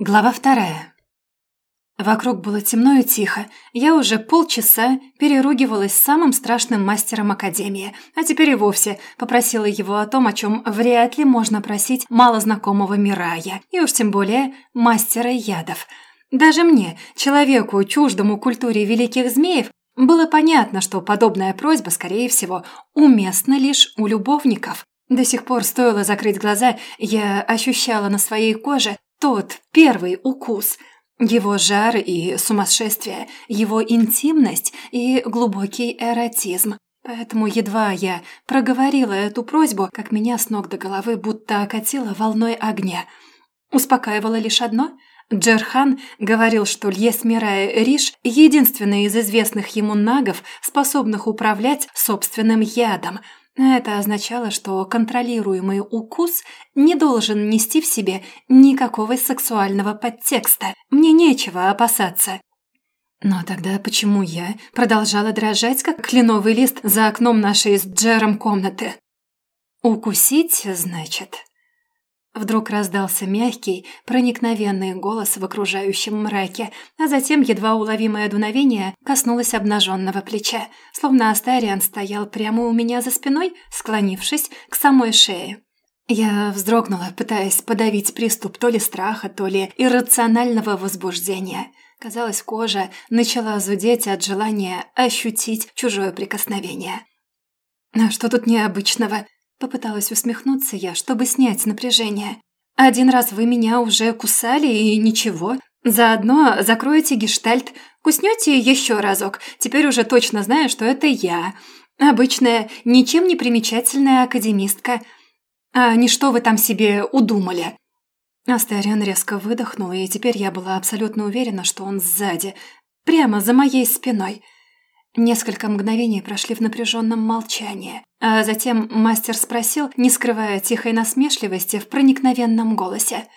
Глава вторая. Вокруг было темно и тихо. Я уже полчаса переругивалась с самым страшным мастером Академии, а теперь и вовсе попросила его о том, о чем вряд ли можно просить малознакомого Мирая, и уж тем более мастера ядов. Даже мне, человеку, чуждому культуре великих змеев, было понятно, что подобная просьба, скорее всего, уместна лишь у любовников. До сих пор стоило закрыть глаза, я ощущала на своей коже тот первый укус, его жар и сумасшествие, его интимность и глубокий эротизм. Поэтому едва я проговорила эту просьбу, как меня с ног до головы будто окатило волной огня. Успокаивало лишь одно – Джерхан говорил, что Льесмирая Риш – единственный из известных ему нагов, способных управлять собственным ядом – это означало, что контролируемый укус не должен нести в себе никакого сексуального подтекста. Мне нечего опасаться. Но тогда почему я продолжала дрожать, как кленовый лист за окном нашей с Джером комнаты? «Укусить, значит?» Вдруг раздался мягкий, проникновенный голос в окружающем мраке, а затем едва уловимое дуновение коснулось обнаженного плеча, словно Астариан стоял прямо у меня за спиной, склонившись к самой шее. Я вздрогнула, пытаясь подавить приступ то ли страха, то ли иррационального возбуждения. Казалось, кожа начала зудеть от желания ощутить чужое прикосновение. «А что тут необычного?» Попыталась усмехнуться я, чтобы снять напряжение. «Один раз вы меня уже кусали, и ничего. Заодно закроете гештальт, куснете еще разок. Теперь уже точно знаю, что это я. Обычная, ничем не примечательная академистка. А не что вы там себе удумали?» Астариан резко выдохнул, и теперь я была абсолютно уверена, что он сзади, прямо за моей спиной – Несколько мгновений прошли в напряженном молчании, а затем мастер спросил, не скрывая тихой насмешливости в проникновенном голосе.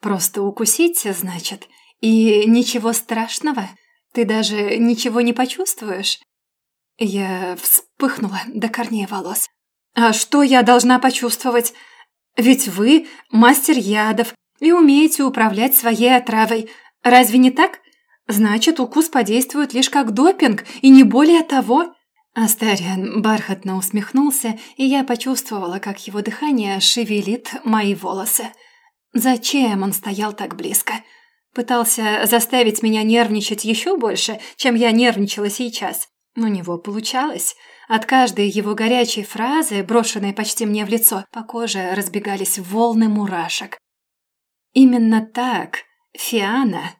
«Просто укусить, значит? И ничего страшного? Ты даже ничего не почувствуешь?» Я вспыхнула до корней волос. «А что я должна почувствовать? Ведь вы мастер ядов и умеете управлять своей отравой. Разве не так?» Значит, укус подействует лишь как допинг, и не более того. Астариан бархатно усмехнулся, и я почувствовала, как его дыхание шевелит мои волосы. Зачем он стоял так близко? Пытался заставить меня нервничать еще больше, чем я нервничала сейчас. У него получалось. От каждой его горячей фразы, брошенной почти мне в лицо, по коже разбегались волны мурашек. Именно так Фиана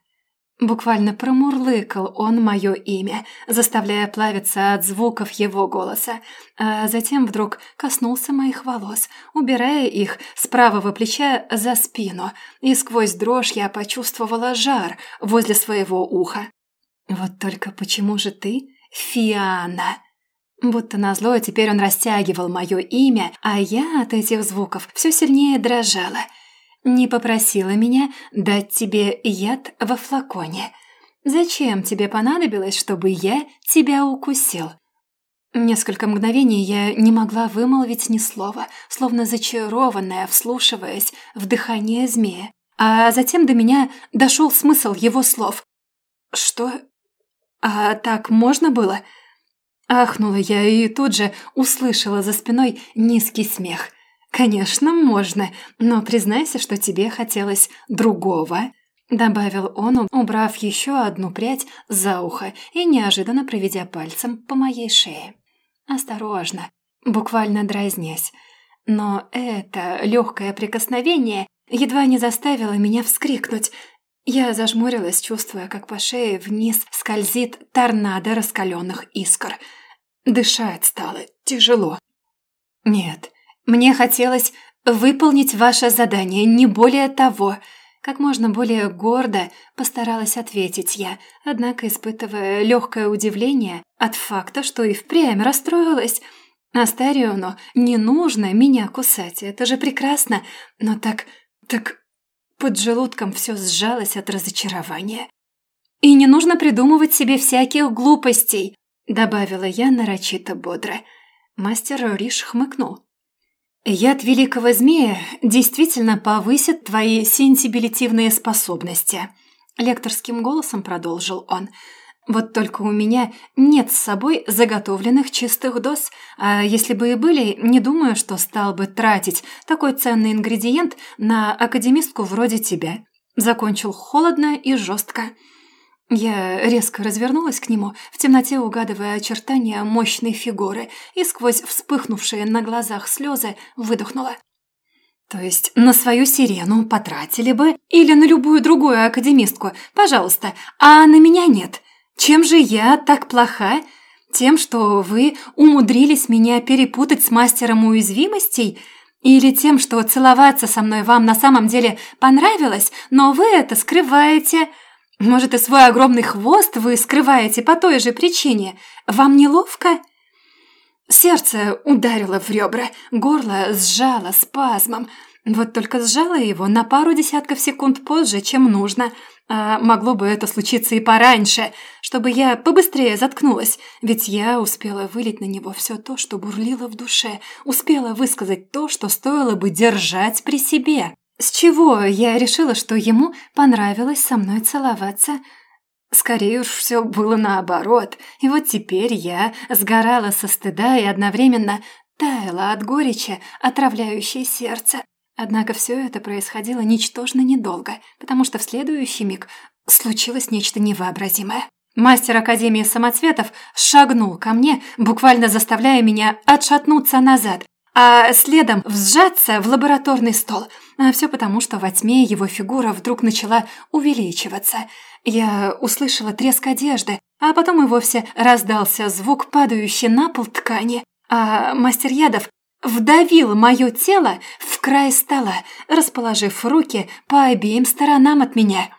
Буквально промурлыкал он мое имя, заставляя плавиться от звуков его голоса, а затем вдруг коснулся моих волос, убирая их с правого плеча за спину, и сквозь дрожь я почувствовала жар возле своего уха. «Вот только почему же ты Фиана?» Будто назло, теперь он растягивал мое имя, а я от этих звуков все сильнее дрожала – не попросила меня дать тебе яд во флаконе. Зачем тебе понадобилось, чтобы я тебя укусил?» Несколько мгновений я не могла вымолвить ни слова, словно зачарованная, вслушиваясь в дыхание змея. А затем до меня дошел смысл его слов. «Что? А так можно было?» Ахнула я и тут же услышала за спиной низкий смех. «Конечно, можно, но признайся, что тебе хотелось другого», добавил он, убрав еще одну прядь за ухо и неожиданно проведя пальцем по моей шее. Осторожно, буквально дразнясь. Но это легкое прикосновение едва не заставило меня вскрикнуть. Я зажмурилась, чувствуя, как по шее вниз скользит торнадо раскаленных искр. Дышать стало тяжело. Нет, мне хотелось выполнить ваше задание, не более того. Как можно более гордо постаралась ответить я, однако испытывая легкое удивление от факта, что и впрямь расстроилась. Астариону не нужно меня кусать, это же прекрасно, но так... так... Под желудком все сжалось от разочарования. «И не нужно придумывать себе всяких глупостей», добавила я нарочито бодро. Мастер Риш хмыкнул. Яд великого змея действительно повысит твои сенсибилитивные способности. Лекторским голосом продолжил он. Вот только у меня нет с собой заготовленных чистых доз, а если бы и были, не думаю, что стал бы тратить такой ценный ингредиент на академистку вроде тебя. Закончил холодно и жестко. Я резко развернулась к нему, в темноте угадывая очертания мощной фигуры, и сквозь вспыхнувшие на глазах слезы выдохнула. «То есть на свою сирену потратили бы или на любую другую академистку, пожалуйста, а на меня нет. Чем же я так плоха? Тем, что вы умудрились меня перепутать с мастером уязвимостей?» Или тем, что целоваться со мной вам на самом деле понравилось, но вы это скрываете?» Может, и свой огромный хвост вы скрываете по той же причине. Вам неловко?» Сердце ударило в ребра, горло сжало спазмом. Вот только сжало его на пару десятков секунд позже, чем нужно. А могло бы это случиться и пораньше, чтобы я побыстрее заткнулась, ведь я успела вылить на него все то, что бурлило в душе, успела высказать то, что стоило бы держать при себе. С чего я решила, что ему понравилось со мной целоваться? Скорее уж все было наоборот, и вот теперь я сгорала со стыда и одновременно таяла от горечи, отравляющей сердце. Однако все это происходило ничтожно недолго, потому что в следующий миг случилось нечто невообразимое. Мастер Академии самоцветов шагнул ко мне, буквально заставляя меня отшатнуться назад, а следом сжаться в лабораторный стол. А все потому, что во тьме его фигура вдруг начала увеличиваться. Я услышала треск одежды, а потом и вовсе раздался звук падающей на пол ткани, а мастер ядов вдавил мое тело в край стола, расположив руки по обеим сторонам от меня.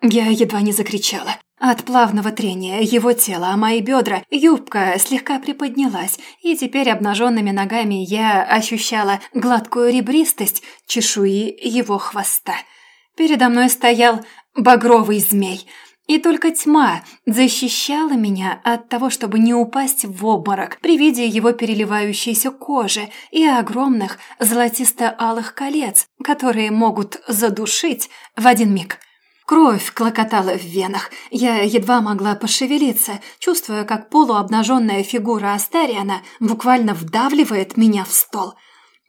Я едва не закричала. От плавного трения его тела о мои бедра юбка слегка приподнялась, и теперь обнаженными ногами я ощущала гладкую ребристость чешуи его хвоста. Передо мной стоял багровый змей, и только тьма защищала меня от того, чтобы не упасть в обморок при виде его переливающейся кожи и огромных золотисто-алых колец, которые могут задушить в один миг. Кровь клокотала в венах. Я едва могла пошевелиться, чувствуя, как полуобнаженная фигура Астариана буквально вдавливает меня в стол.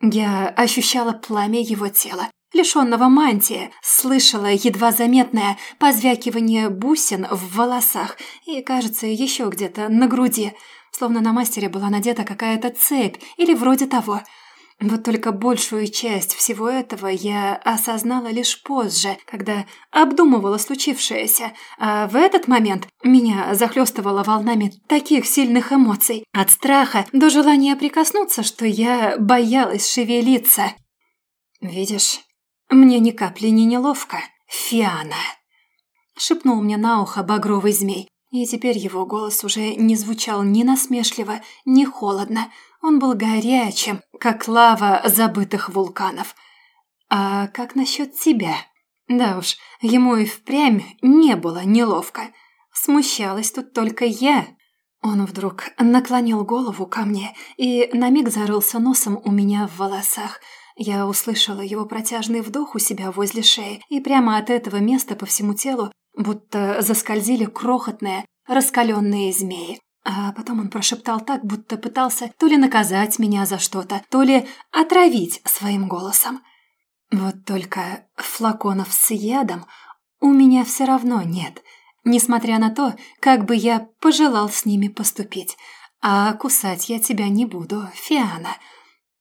Я ощущала пламя его тела, лишенного мантии, слышала едва заметное позвякивание бусин в волосах и, кажется, еще где-то на груди, словно на мастере была надета какая-то цепь или вроде того – вот только большую часть всего этого я осознала лишь позже, когда обдумывала случившееся, а в этот момент меня захлестывало волнами таких сильных эмоций, от страха до желания прикоснуться, что я боялась шевелиться. «Видишь, мне ни капли не неловко, Фиана», — шепнул мне на ухо багровый змей, и теперь его голос уже не звучал ни насмешливо, ни холодно, — он был горячим, как лава забытых вулканов. А как насчет тебя? Да уж, ему и впрямь не было неловко. Смущалась тут только я. Он вдруг наклонил голову ко мне и на миг зарылся носом у меня в волосах. Я услышала его протяжный вдох у себя возле шеи, и прямо от этого места по всему телу будто заскользили крохотные, раскаленные змеи. А потом он прошептал так, будто пытался то ли наказать меня за что-то, то ли отравить своим голосом. Вот только флаконов с ядом у меня все равно нет, несмотря на то, как бы я пожелал с ними поступить. А кусать я тебя не буду, Фиана.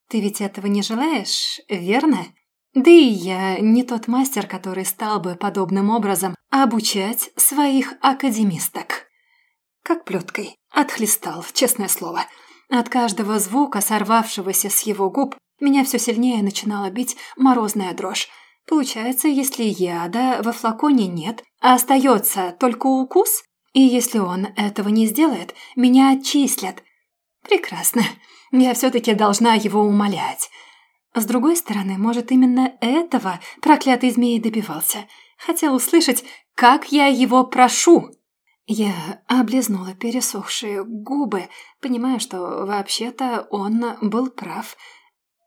Ты ведь этого не желаешь, верно? Да и я не тот мастер, который стал бы подобным образом обучать своих академисток. Как плеткой. Отхлестал, честное слово. От каждого звука, сорвавшегося с его губ, меня все сильнее начинала бить морозная дрожь. Получается, если яда во флаконе нет, а остается только укус, и если он этого не сделает, меня отчислят. Прекрасно. Я все-таки должна его умолять. С другой стороны, может, именно этого проклятый змей добивался. Хотел услышать, как я его прошу. Я облизнула пересохшие губы, понимая, что вообще-то он был прав.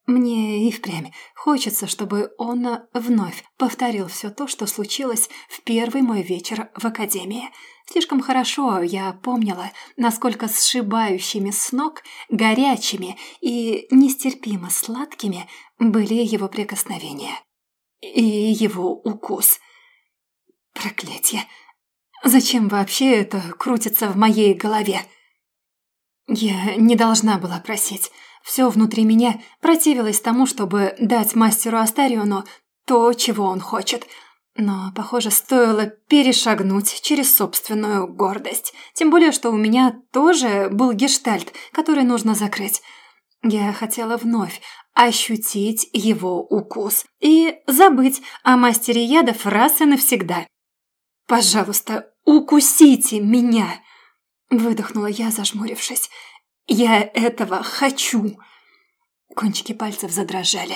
Мне и впрямь хочется, чтобы он вновь повторил все то, что случилось в первый мой вечер в академии. Слишком хорошо я помнила, насколько сшибающими с ног, горячими и нестерпимо сладкими были его прикосновения. И его укус. Проклятье! Зачем вообще это крутится в моей голове? Я не должна была просить. Все внутри меня противилось тому, чтобы дать мастеру Астариону то, чего он хочет. Но, похоже, стоило перешагнуть через собственную гордость. Тем более, что у меня тоже был гештальт, который нужно закрыть. Я хотела вновь ощутить его укус и забыть о мастере ядов раз и навсегда. «Пожалуйста, укусите меня!» Выдохнула я, зажмурившись. Я этого хочу!» Кончики пальцев задрожали.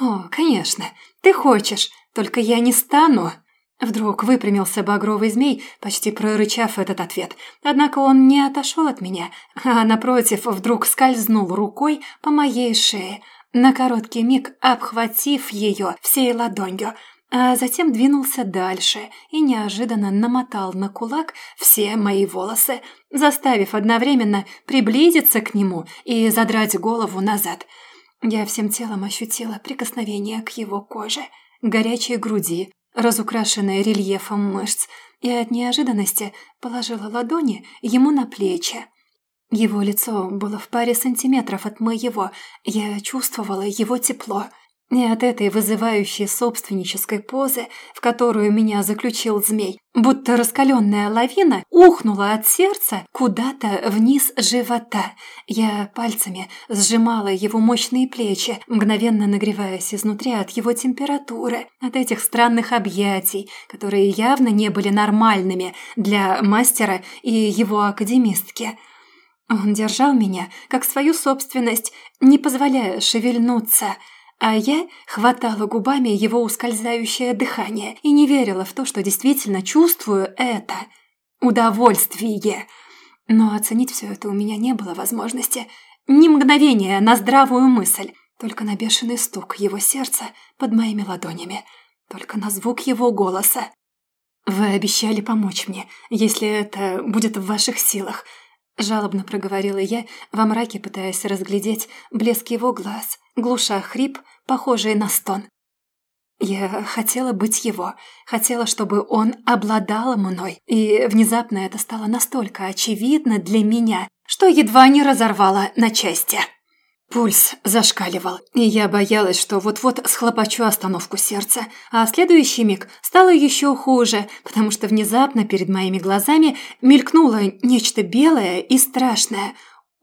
«О, конечно, ты хочешь, только я не стану!» Вдруг выпрямился багровый змей, почти прорычав этот ответ. Однако он не отошел от меня, а, напротив, вдруг скользнул рукой по моей шее, на короткий миг обхватив ее всей ладонью, а затем двинулся дальше и неожиданно намотал на кулак все мои волосы, заставив одновременно приблизиться к нему и задрать голову назад. Я всем телом ощутила прикосновение к его коже, горячей груди, разукрашенной рельефом мышц, и от неожиданности положила ладони ему на плечи. Его лицо было в паре сантиметров от моего, я чувствовала его тепло – и от этой вызывающей собственнической позы, в которую меня заключил змей, будто раскаленная лавина ухнула от сердца куда-то вниз живота. Я пальцами сжимала его мощные плечи, мгновенно нагреваясь изнутри от его температуры, от этих странных объятий, которые явно не были нормальными для мастера и его академистки. Он держал меня как свою собственность, не позволяя шевельнуться – а я хватала губами его ускользающее дыхание и не верила в то, что действительно чувствую это. Удовольствие. Но оценить все это у меня не было возможности. Ни мгновения на здравую мысль. Только на бешеный стук его сердца под моими ладонями. Только на звук его голоса. «Вы обещали помочь мне, если это будет в ваших силах», Жалобно проговорила я, во мраке пытаясь разглядеть блеск его глаз, глуша хрип, похожий на стон. Я хотела быть его, хотела, чтобы он обладал мной, и внезапно это стало настолько очевидно для меня, что едва не разорвало на части. Пульс зашкаливал, и я боялась, что вот-вот схлопочу остановку сердца, а следующий миг стало еще хуже, потому что внезапно перед моими глазами мелькнуло нечто белое и страшное,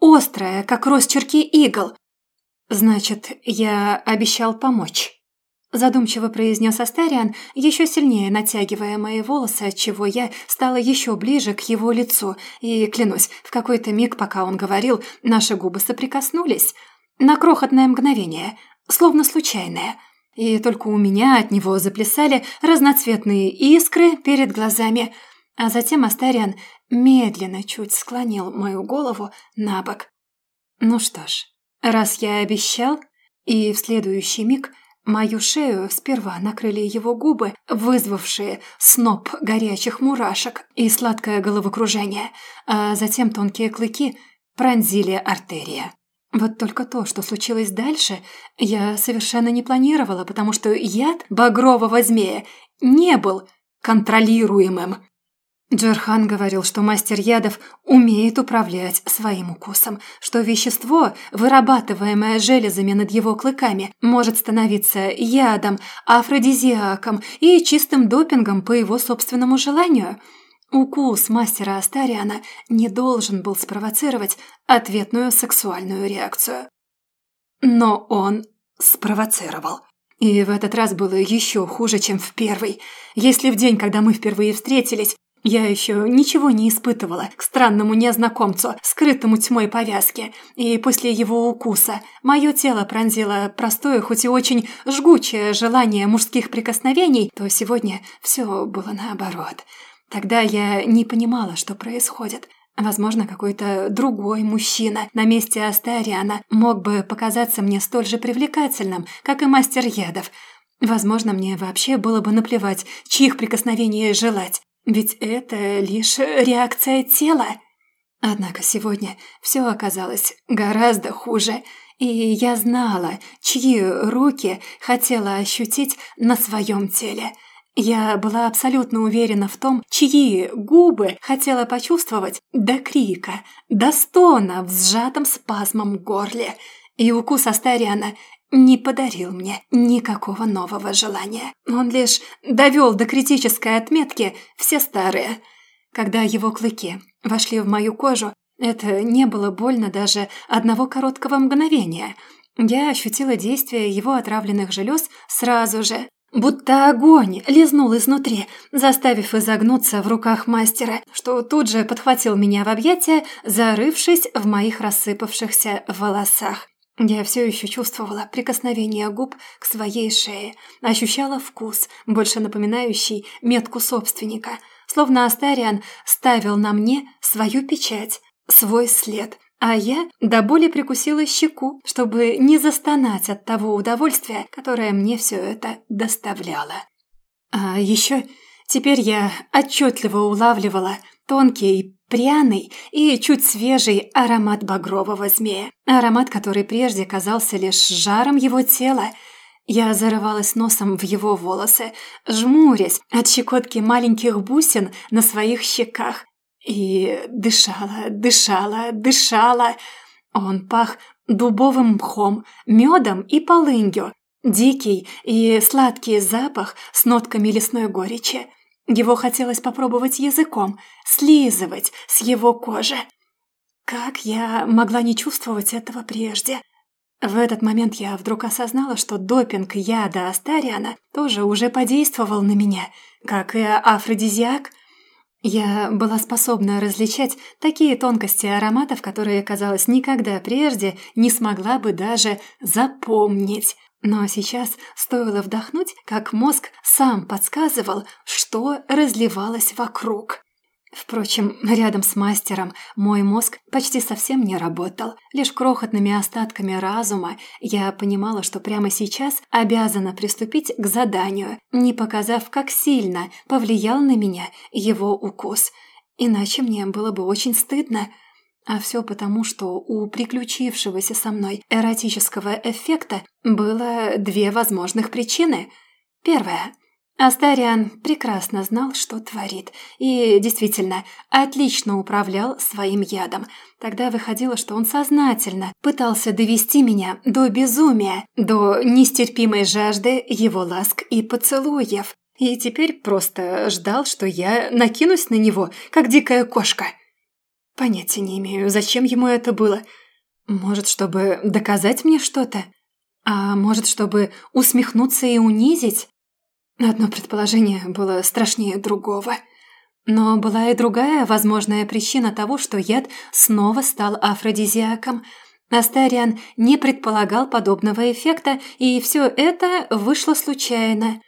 острое, как росчерки игл. «Значит, я обещал помочь». Задумчиво произнес Астариан, еще сильнее натягивая мои волосы, отчего я стала еще ближе к его лицу, и, клянусь, в какой-то миг, пока он говорил, наши губы соприкоснулись – на крохотное мгновение, словно случайное. И только у меня от него заплясали разноцветные искры перед глазами. А затем Астариан медленно чуть склонил мою голову на бок. Ну что ж, раз я обещал, и в следующий миг мою шею сперва накрыли его губы, вызвавшие сноп горячих мурашек и сладкое головокружение, а затем тонкие клыки пронзили артерия. Вот только то, что случилось дальше, я совершенно не планировала, потому что яд багрового змея не был контролируемым. Джерхан говорил, что мастер ядов умеет управлять своим укусом, что вещество, вырабатываемое железами над его клыками, может становиться ядом, афродизиаком и чистым допингом по его собственному желанию – Укус мастера Астариана не должен был спровоцировать ответную сексуальную реакцию. Но он спровоцировал. И в этот раз было еще хуже, чем в первый. Если в день, когда мы впервые встретились, я еще ничего не испытывала к странному незнакомцу, скрытому тьмой повязки, и после его укуса мое тело пронзило простое, хоть и очень жгучее желание мужских прикосновений, то сегодня все было наоборот – Тогда я не понимала, что происходит. Возможно, какой-то другой мужчина на месте Астариана мог бы показаться мне столь же привлекательным, как и мастер ядов. Возможно, мне вообще было бы наплевать, чьих прикосновений желать. Ведь это лишь реакция тела. Однако сегодня все оказалось гораздо хуже, и я знала, чьи руки хотела ощутить на своем теле – я была абсолютно уверена в том, чьи губы хотела почувствовать до крика, до стона в сжатом спазмом горле. И укус Астариана не подарил мне никакого нового желания. Он лишь довел до критической отметки все старые. Когда его клыки вошли в мою кожу, это не было больно даже одного короткого мгновения. Я ощутила действие его отравленных желез сразу же, Будто огонь лизнул изнутри, заставив изогнуться в руках мастера, что тут же подхватил меня в объятия, зарывшись в моих рассыпавшихся волосах. Я все еще чувствовала прикосновение губ к своей шее, ощущала вкус, больше напоминающий метку собственника, словно Астариан ставил на мне свою печать, свой след, а я до боли прикусила щеку, чтобы не застонать от того удовольствия, которое мне все это доставляло. А еще теперь я отчетливо улавливала тонкий, пряный и чуть свежий аромат багрового змея. Аромат, который прежде казался лишь жаром его тела. Я зарывалась носом в его волосы, жмурясь от щекотки маленьких бусин на своих щеках, и дышала, дышала, дышала. Он пах дубовым мхом, медом и полынью. Дикий и сладкий запах с нотками лесной горечи. Его хотелось попробовать языком, слизывать с его кожи. Как я могла не чувствовать этого прежде? В этот момент я вдруг осознала, что допинг яда Астариана тоже уже подействовал на меня, как и афродизиак – я была способна различать такие тонкости ароматов, которые, казалось, никогда прежде не смогла бы даже запомнить. Но сейчас стоило вдохнуть, как мозг сам подсказывал, что разливалось вокруг. Впрочем, рядом с мастером мой мозг почти совсем не работал. Лишь крохотными остатками разума я понимала, что прямо сейчас обязана приступить к заданию, не показав, как сильно повлиял на меня его укус. Иначе мне было бы очень стыдно. А все потому, что у приключившегося со мной эротического эффекта было две возможных причины. Первая – Астариан прекрасно знал, что творит, и действительно отлично управлял своим ядом. Тогда выходило, что он сознательно пытался довести меня до безумия, до нестерпимой жажды его ласк и поцелуев. И теперь просто ждал, что я накинусь на него, как дикая кошка. Понятия не имею, зачем ему это было. Может, чтобы доказать мне что-то? А может, чтобы усмехнуться и унизить? Одно предположение было страшнее другого. Но была и другая возможная причина того, что яд снова стал афродизиаком. Астариан не предполагал подобного эффекта, и все это вышло случайно.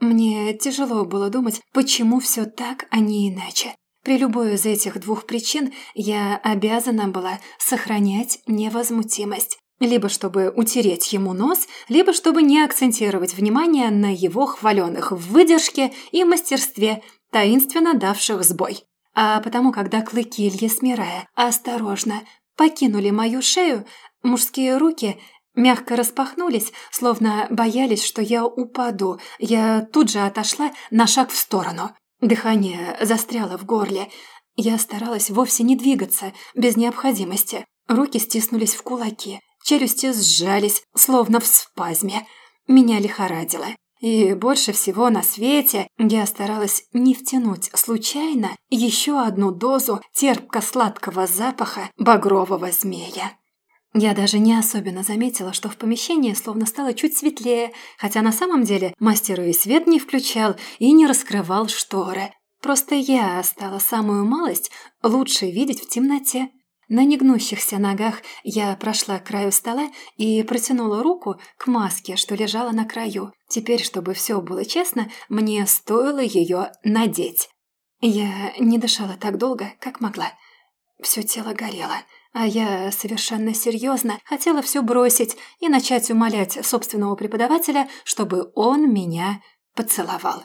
Мне тяжело было думать, почему все так, а не иначе. При любой из этих двух причин я обязана была сохранять невозмутимость. Либо чтобы утереть ему нос, либо чтобы не акцентировать внимание на его хваленых в выдержке и мастерстве, таинственно давших сбой. А потому, когда клыки Ильясмирая осторожно покинули мою шею, мужские руки мягко распахнулись, словно боялись, что я упаду. Я тут же отошла на шаг в сторону. Дыхание застряло в горле. Я старалась вовсе не двигаться, без необходимости. Руки стиснулись в кулаки. Челюсти сжались, словно в спазме. Меня лихорадило. И больше всего на свете я старалась не втянуть случайно еще одну дозу терпко-сладкого запаха багрового змея. Я даже не особенно заметила, что в помещении словно стало чуть светлее, хотя на самом деле мастер и свет не включал и не раскрывал шторы. Просто я стала самую малость лучше видеть в темноте. На негнущихся ногах я прошла к краю стола и протянула руку к маске, что лежала на краю. Теперь, чтобы все было честно, мне стоило ее надеть. Я не дышала так долго, как могла. Все тело горело, а я совершенно серьезно хотела все бросить и начать умолять собственного преподавателя, чтобы он меня поцеловал.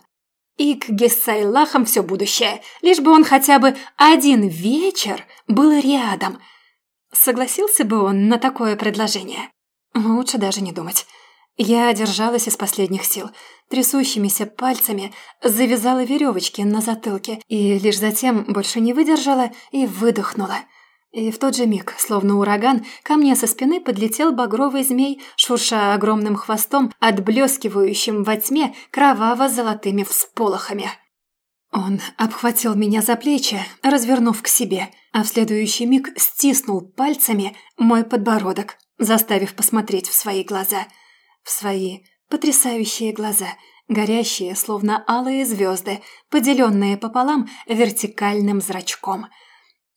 И к Гессайлахам все будущее, лишь бы он хотя бы один вечер был рядом. Согласился бы он на такое предложение? Лучше даже не думать. Я держалась из последних сил. Трясущимися пальцами завязала веревочки на затылке и лишь затем больше не выдержала и выдохнула. И в тот же миг, словно ураган, ко мне со спины подлетел багровый змей, шурша огромным хвостом, отблескивающим во тьме кроваво-золотыми всполохами. Он обхватил меня за плечи, развернув к себе, а в следующий миг стиснул пальцами мой подбородок, заставив посмотреть в свои глаза – в свои потрясающие глаза, горящие, словно алые звезды, поделенные пополам вертикальным зрачком.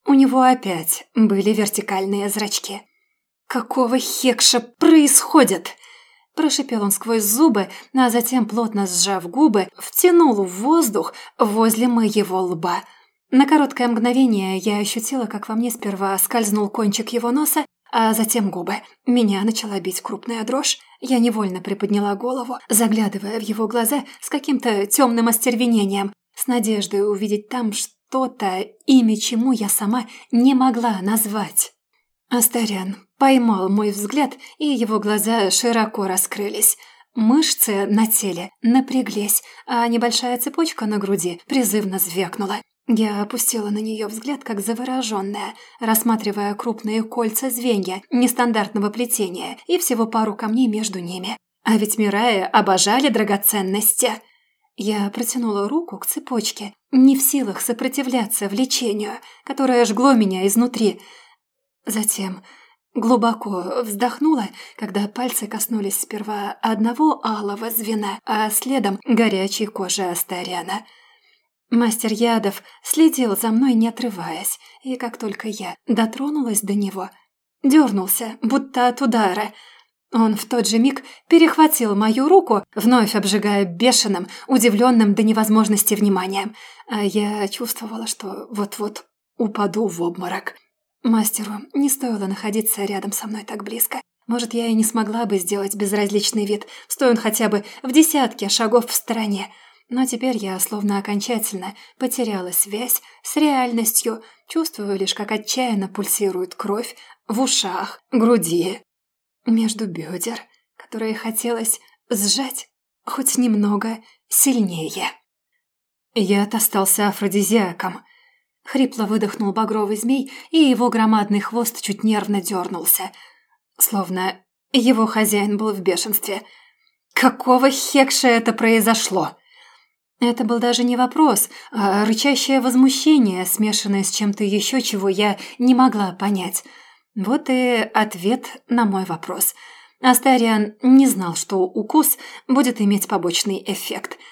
У него опять были вертикальные зрачки. «Какого хекша происходит?» Прошипел он сквозь зубы, а затем, плотно сжав губы, втянул в воздух возле моего лба. На короткое мгновение я ощутила, как во мне сперва скользнул кончик его носа, а затем губы. Меня начала бить крупная дрожь. Я невольно приподняла голову, заглядывая в его глаза с каким-то темным остервенением, с надеждой увидеть там что-то, имя чему я сама не могла назвать. Астарян поймал мой взгляд, и его глаза широко раскрылись. Мышцы на теле напряглись, а небольшая цепочка на груди призывно звякнула. Я опустила на нее взгляд, как завороженная, рассматривая крупные кольца звенья нестандартного плетения и всего пару камней между ними. А ведь Мирая обожали драгоценности. Я протянула руку к цепочке, не в силах сопротивляться влечению, которое жгло меня изнутри. Затем глубоко вздохнула, когда пальцы коснулись сперва одного алого звена, а следом горячей кожи Астариана – Мастер ядов следил за мной, не отрываясь, и как только я дотронулась до него, дернулся, будто от удара. Он в тот же миг перехватил мою руку, вновь обжигая бешеным, удивленным до невозможности вниманием, а я чувствовала, что вот-вот упаду в обморок. Мастеру не стоило находиться рядом со мной так близко. Может, я и не смогла бы сделать безразличный вид, стоя он хотя бы в десятке шагов в стороне, но теперь я словно окончательно потеряла связь с реальностью, чувствую лишь, как отчаянно пульсирует кровь в ушах, груди, между бедер, которые хотелось сжать хоть немного сильнее. Яд остался афродизиаком. Хрипло выдохнул багровый змей, и его громадный хвост чуть нервно дернулся, словно его хозяин был в бешенстве. «Какого хекша это произошло?» Это был даже не вопрос, а рычащее возмущение, смешанное с чем-то еще, чего я не могла понять. Вот и ответ на мой вопрос. Астариан не знал, что укус будет иметь побочный эффект –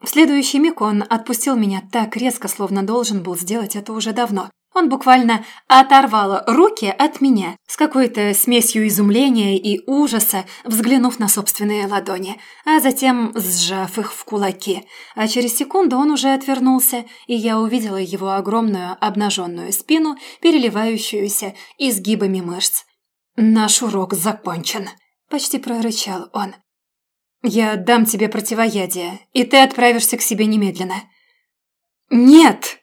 в следующий миг он отпустил меня так резко, словно должен был сделать это уже давно. Он буквально оторвал руки от меня с какой-то смесью изумления и ужаса, взглянув на собственные ладони, а затем сжав их в кулаки. А через секунду он уже отвернулся, и я увидела его огромную обнаженную спину, переливающуюся изгибами мышц. «Наш урок закончен», – почти прорычал он. «Я дам тебе противоядие, и ты отправишься к себе немедленно». «Нет!»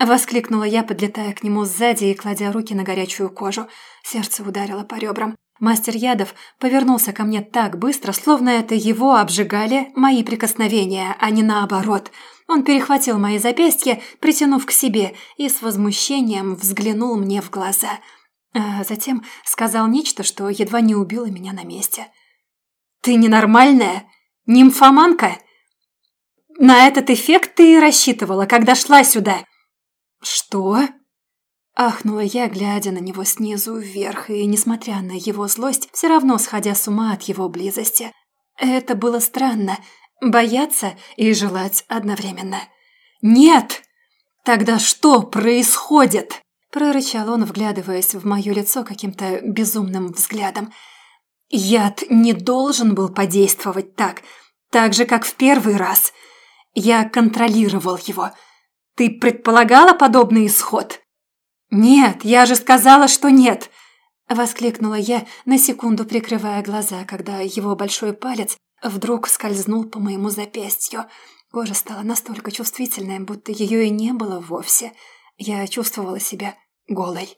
Воскликнула я, подлетая к нему сзади и кладя руки на горячую кожу. Сердце ударило по ребрам. Мастер ядов повернулся ко мне так быстро, словно это его обжигали мои прикосновения, а не наоборот. Он перехватил мои запястья, притянув к себе, и с возмущением взглянул мне в глаза. А затем сказал нечто, что едва не убило меня на месте. «Ты ненормальная? Нимфоманка?» «На этот эффект ты и рассчитывала, когда шла сюда!» «Что?» Ахнула я, глядя на него снизу вверх, и, несмотря на его злость, все равно сходя с ума от его близости. Это было странно – бояться и желать одновременно. «Нет! Тогда что происходит?» – прорычал он, вглядываясь в мое лицо каким-то безумным взглядом. «Яд не должен был подействовать так, так же, как в первый раз. Я контролировал его – ты предполагала подобный исход?» «Нет, я же сказала, что нет!» Воскликнула я, на секунду прикрывая глаза, когда его большой палец вдруг скользнул по моему запястью. Кожа стала настолько чувствительной, будто ее и не было вовсе. Я чувствовала себя голой.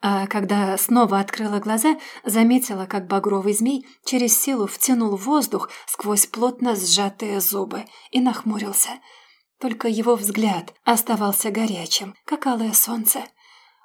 А когда снова открыла глаза, заметила, как багровый змей через силу втянул воздух сквозь плотно сжатые зубы и нахмурился. Только его взгляд оставался горячим, как алое солнце.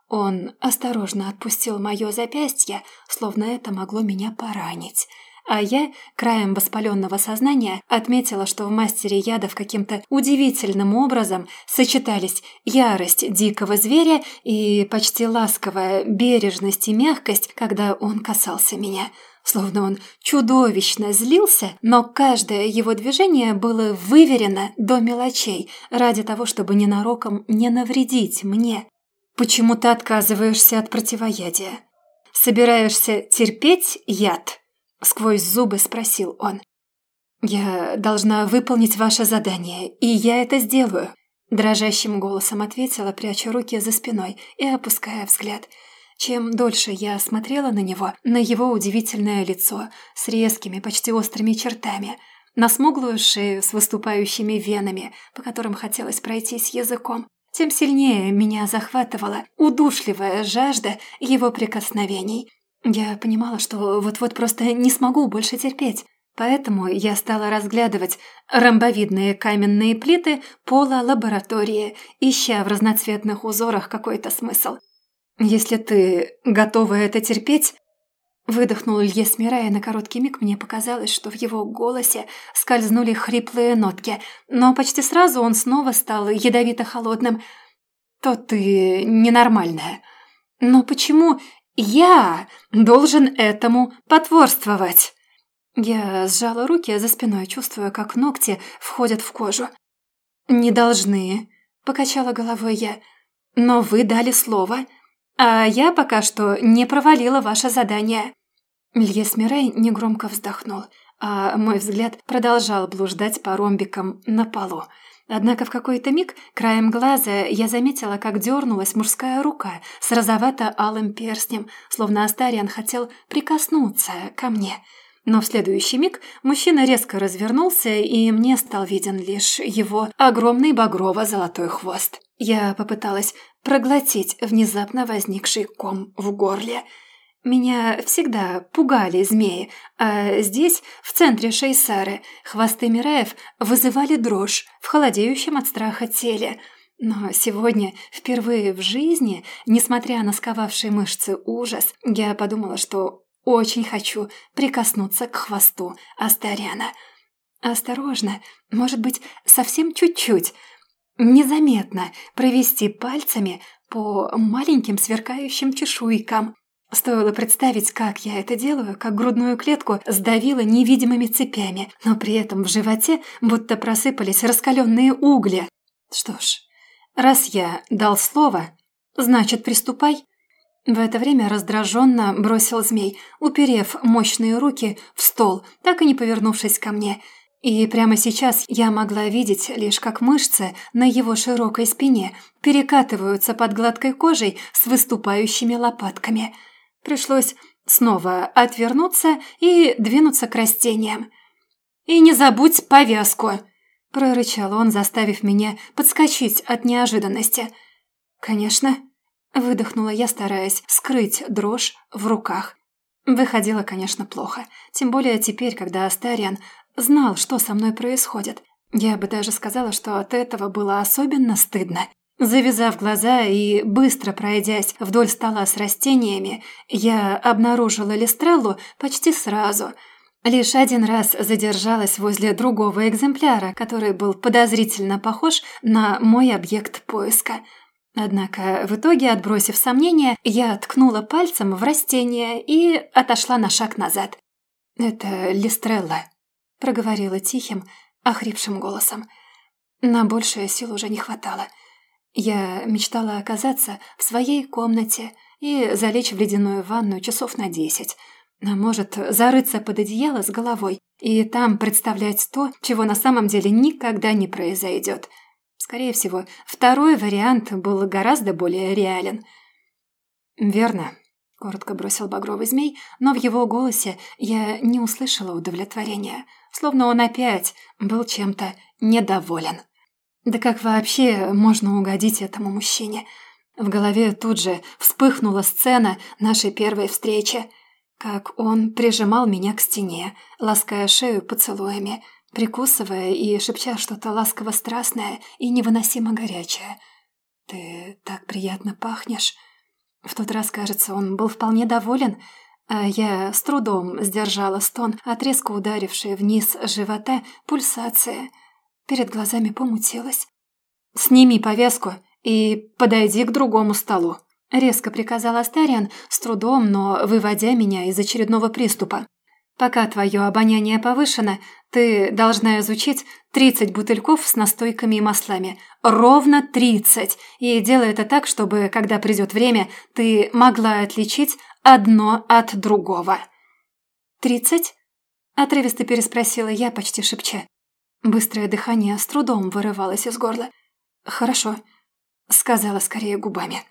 Он осторожно отпустил мое запястье, словно это могло меня поранить. А я, краем воспаленного сознания, отметила, что в мастере ядов каким-то удивительным образом сочетались ярость дикого зверя и почти ласковая бережность и мягкость, когда он касался меня. Словно он чудовищно злился, но каждое его движение было выверено до мелочей ради того, чтобы ненароком не навредить мне. «Почему ты отказываешься от противоядия? Собираешься терпеть яд?» Сквозь зубы спросил он. «Я должна выполнить ваше задание, и я это сделаю», дрожащим голосом ответила, пряча руки за спиной и опуская взгляд. Чем дольше я смотрела на него, на его удивительное лицо с резкими, почти острыми чертами, на смуглую шею с выступающими венами, по которым хотелось пройтись языком, тем сильнее меня захватывала удушливая жажда его прикосновений. Я понимала, что вот-вот просто не смогу больше терпеть, поэтому я стала разглядывать ромбовидные каменные плиты пола лаборатории, ища в разноцветных узорах какой-то смысл. «Если ты готова это терпеть, Выдохнул Илье Смира, и на короткий миг мне показалось, что в его голосе скользнули хриплые нотки, но почти сразу он снова стал ядовито-холодным. «То ты ненормальная. Но почему я должен этому потворствовать?» Я сжала руки за спиной, чувствуя, как ногти входят в кожу. «Не должны», — покачала головой я. «Но вы дали слово, а я пока что не провалила ваше задание». Льес Мирей негромко вздохнул, а мой взгляд продолжал блуждать по ромбикам на полу. Однако в какой-то миг краем глаза я заметила, как дернулась мужская рука с розовато-алым перстнем, словно Астариан хотел прикоснуться ко мне. Но в следующий миг мужчина резко развернулся, и мне стал виден лишь его огромный багрово-золотой хвост. Я попыталась проглотить внезапно возникший ком в горле – меня всегда пугали змеи, а здесь, в центре Шейсары, хвосты Мираев вызывали дрожь в холодеющем от страха теле. Но сегодня, впервые в жизни, несмотря на сковавшие мышцы ужас, я подумала, что очень хочу прикоснуться к хвосту Астаряна. Осторожно, может быть, совсем чуть-чуть, незаметно провести пальцами по маленьким сверкающим чешуйкам, Стоило представить, как я это делаю, как грудную клетку сдавило невидимыми цепями, но при этом в животе будто просыпались раскаленные угли. Что ж, раз я дал слово, значит, приступай. В это время раздраженно бросил змей, уперев мощные руки в стол, так и не повернувшись ко мне. И прямо сейчас я могла видеть лишь как мышцы на его широкой спине перекатываются под гладкой кожей с выступающими лопатками – Пришлось снова отвернуться и двинуться к растениям. «И не забудь повязку!» – прорычал он, заставив меня подскочить от неожиданности. «Конечно», – выдохнула я, стараясь скрыть дрожь в руках. Выходило, конечно, плохо, тем более теперь, когда Астариан знал, что со мной происходит. Я бы даже сказала, что от этого было особенно стыдно. Завязав глаза и быстро пройдясь вдоль стола с растениями, я обнаружила Листреллу почти сразу. Лишь один раз задержалась возле другого экземпляра, который был подозрительно похож на мой объект поиска. Однако в итоге, отбросив сомнения, я ткнула пальцем в растение и отошла на шаг назад. «Это Листрелла», — проговорила тихим, охрипшим голосом. На большее сил уже не хватало — я мечтала оказаться в своей комнате и залечь в ледяную ванну часов на десять. А может, зарыться под одеяло с головой и там представлять то, чего на самом деле никогда не произойдет. Скорее всего, второй вариант был гораздо более реален. «Верно», — коротко бросил багровый змей, но в его голосе я не услышала удовлетворения, словно он опять был чем-то недоволен. Да как вообще можно угодить этому мужчине? В голове тут же вспыхнула сцена нашей первой встречи. Как он прижимал меня к стене, лаская шею поцелуями, прикусывая и шепча что-то ласково-страстное и невыносимо горячее. «Ты так приятно пахнешь». В тот раз, кажется, он был вполне доволен, а я с трудом сдержала стон от резко ударившей вниз живота пульсации. Перед глазами помутилась. «Сними повязку и подойди к другому столу», — резко приказал Астариан, с трудом, но выводя меня из очередного приступа. «Пока твое обоняние повышено, ты должна изучить 30 бутыльков с настойками и маслами. Ровно 30. И делай это так, чтобы, когда придет время, ты могла отличить одно от другого». «Тридцать?» – отрывисто переспросила я, почти шепча. Быстрое дыхание с трудом вырывалось из горла. «Хорошо», — сказала скорее губами.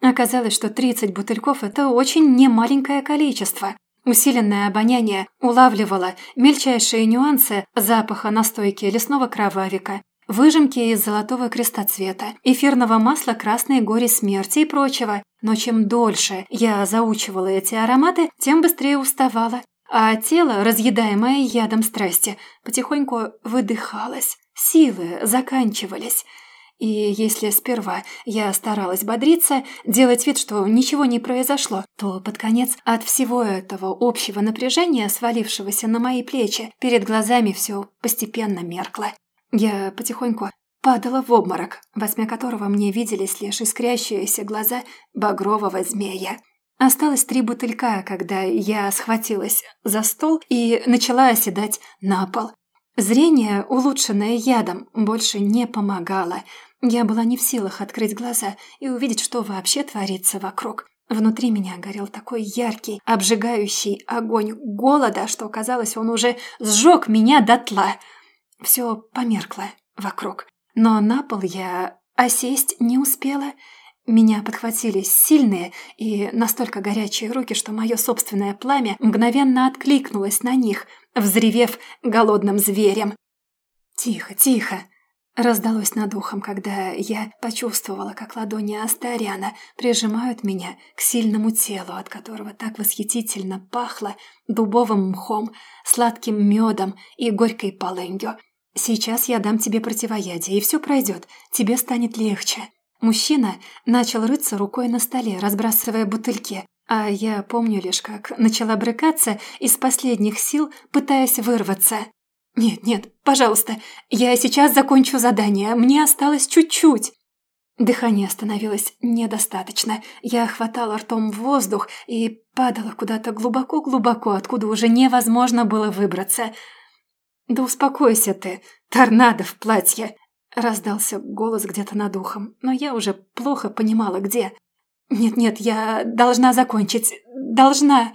Оказалось, что 30 бутыльков – это очень немаленькое количество. Усиленное обоняние улавливало мельчайшие нюансы запаха настойки лесного кровавика, выжимки из золотого крестоцвета, эфирного масла красной гори смерти и прочего. Но чем дольше я заучивала эти ароматы, тем быстрее уставала, а тело, разъедаемое ядом страсти, потихоньку выдыхалось, силы заканчивались – и если сперва я старалась бодриться, делать вид, что ничего не произошло, то под конец от всего этого общего напряжения, свалившегося на мои плечи, перед глазами все постепенно меркло. Я потихоньку падала в обморок, во тьме которого мне виделись лишь искрящиеся глаза багрового змея. Осталось три бутылька, когда я схватилась за стол и начала оседать на пол. Зрение, улучшенное ядом, больше не помогало – я была не в силах открыть глаза и увидеть, что вообще творится вокруг. Внутри меня горел такой яркий, обжигающий огонь голода, что, казалось, он уже сжег меня дотла. Все померкло вокруг. Но на пол я осесть не успела. Меня подхватили сильные и настолько горячие руки, что мое собственное пламя мгновенно откликнулось на них, взревев голодным зверем. «Тихо, тихо!» Раздалось над ухом, когда я почувствовала, как ладони Астариана прижимают меня к сильному телу, от которого так восхитительно пахло дубовым мхом, сладким медом и горькой полынью. «Сейчас я дам тебе противоядие, и все пройдет, тебе станет легче». Мужчина начал рыться рукой на столе, разбрасывая бутыльки, а я помню лишь, как начала брыкаться из последних сил, пытаясь вырваться. «Нет, нет, пожалуйста, я сейчас закончу задание, мне осталось чуть-чуть». Дыхание становилось недостаточно. Я хватала ртом воздух и падала куда-то глубоко-глубоко, откуда уже невозможно было выбраться. «Да успокойся ты, торнадо в платье!» Раздался голос где-то над ухом, но я уже плохо понимала, где. «Нет-нет, я должна закончить, должна!»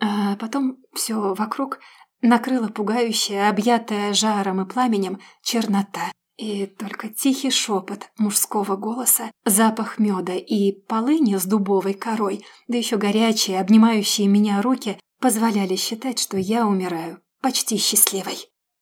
А потом все вокруг накрыла пугающая, объятая жаром и пламенем, чернота. И только тихий шепот мужского голоса, запах меда и полыни с дубовой корой, да еще горячие, обнимающие меня руки, позволяли считать, что я умираю почти счастливой.